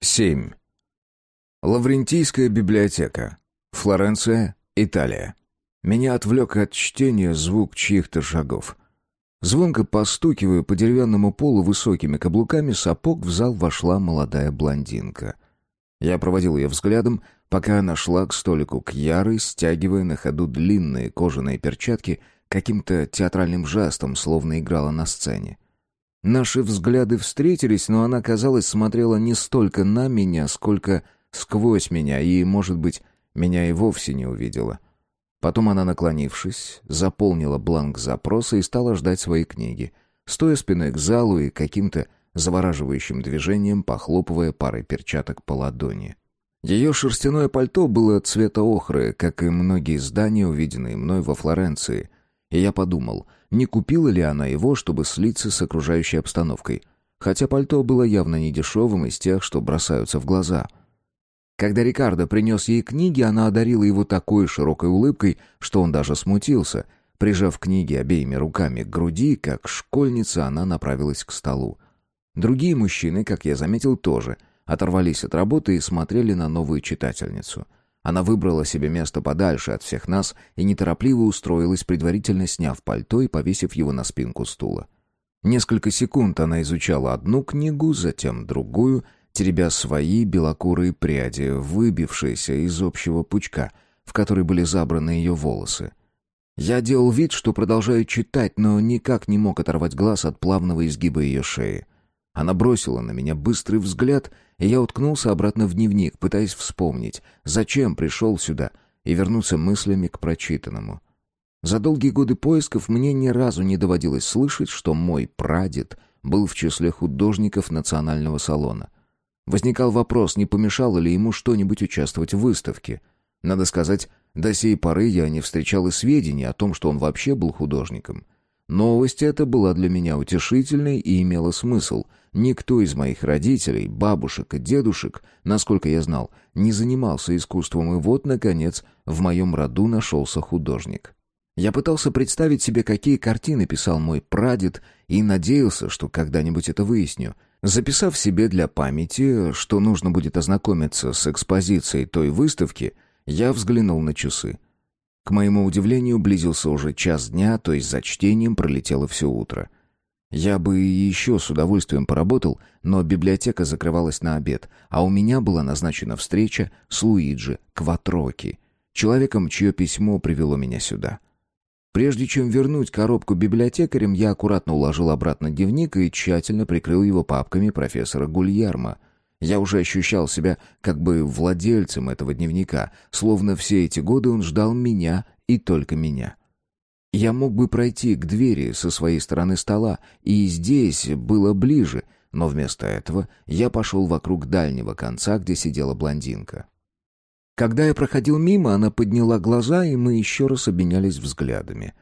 7. Лаврентийская библиотека. Флоренция, Италия. Меня отвлек от чтения звук чьих-то шагов. Звонко постукивая по деревянному полу высокими каблуками сапог, в зал вошла молодая блондинка. Я проводил ее взглядом, пока она шла к столику к Яры, стягивая на ходу длинные кожаные перчатки каким-то театральным жестом, словно играла на сцене. Наши взгляды встретились, но она, казалось, смотрела не столько на меня, сколько сквозь меня, и, может быть, меня и вовсе не увидела. Потом она, наклонившись, заполнила бланк запроса и стала ждать своей книги, стоя спиной к залу и каким-то завораживающим движением похлопывая парой перчаток по ладони. Ее шерстяное пальто было цвета охры, как и многие здания, увиденные мной во Флоренции, и я подумал — не купила ли она его, чтобы слиться с окружающей обстановкой. Хотя пальто было явно не дешевым из тех, что бросаются в глаза. Когда Рикардо принес ей книги, она одарила его такой широкой улыбкой, что он даже смутился. Прижав книги обеими руками к груди, как школьница, она направилась к столу. Другие мужчины, как я заметил, тоже оторвались от работы и смотрели на новую читательницу — она выбрала себе место подальше от всех нас и неторопливо устроилась, предварительно сняв пальто и повесив его на спинку стула. Несколько секунд она изучала одну книгу, затем другую, теребя свои белокурые пряди, выбившиеся из общего пучка, в который были забраны ее волосы. Я делал вид, что продолжаю читать, но никак не мог оторвать глаз от плавного изгиба ее шеи. Она бросила на меня быстрый взгляд, и я уткнулся обратно в дневник, пытаясь вспомнить, зачем пришел сюда, и вернуться мыслями к прочитанному. За долгие годы поисков мне ни разу не доводилось слышать, что мой прадед был в числе художников национального салона. Возникал вопрос, не помешало ли ему что-нибудь участвовать в выставке. Надо сказать, до сей поры я не встречал и сведений о том, что он вообще был художником — Новость эта была для меня утешительной и имела смысл. Никто из моих родителей, бабушек и дедушек, насколько я знал, не занимался искусством, и вот, наконец, в моем роду нашелся художник. Я пытался представить себе, какие картины писал мой прадед, и надеялся, что когда-нибудь это выясню. Записав себе для памяти, что нужно будет ознакомиться с экспозицией той выставки, я взглянул на часы. К моему удивлению, близился уже час дня, то есть за чтением пролетело все утро. Я бы еще с удовольствием поработал, но библиотека закрывалась на обед, а у меня была назначена встреча с Луиджи Кватроки, человеком, чье письмо привело меня сюда. Прежде чем вернуть коробку библиотекарям, я аккуратно уложил обратно дневник и тщательно прикрыл его папками профессора Гульерма — я уже ощущал себя как бы владельцем этого дневника, словно все эти годы он ждал меня и только меня. Я мог бы пройти к двери со своей стороны стола, и здесь было ближе, но вместо этого я пошел вокруг дальнего конца, где сидела блондинка. Когда я проходил мимо, она подняла глаза, и мы еще раз обменялись взглядами.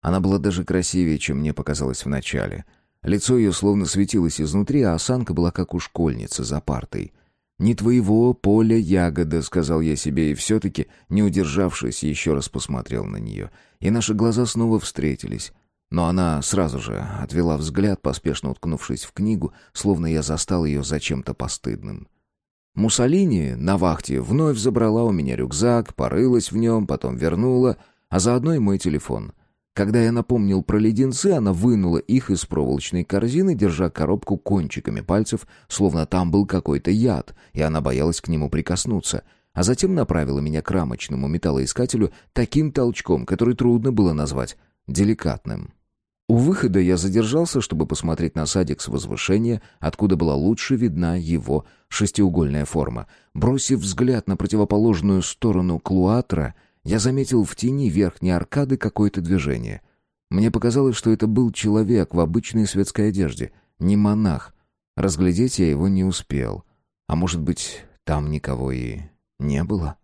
Она была даже красивее, чем мне показалось вначале — Лицо ее словно светилось изнутри, а осанка была как у школьницы за партой. «Не твоего поля ягода», — сказал я себе, и все-таки, не удержавшись, еще раз посмотрел на нее. И наши глаза снова встретились. Но она сразу же отвела взгляд, поспешно уткнувшись в книгу, словно я застал ее за чем-то постыдным. Муссолини на вахте вновь забрала у меня рюкзак, порылась в нем, потом вернула, а заодно и мой телефон — когда я напомнил про леденцы, она вынула их из проволочной корзины, держа коробку кончиками пальцев, словно там был какой-то яд, и она боялась к нему прикоснуться, а затем направила меня к рамочному металлоискателю таким толчком, который трудно было назвать деликатным. У выхода я задержался, чтобы посмотреть на садик с возвышения, откуда была лучше видна его шестиугольная форма. Бросив взгляд на противоположную сторону клуатра — я заметил в тени верхней аркады какое-то движение. Мне показалось, что это был человек в обычной светской одежде, не монах. Разглядеть я его не успел. А может быть, там никого и не было?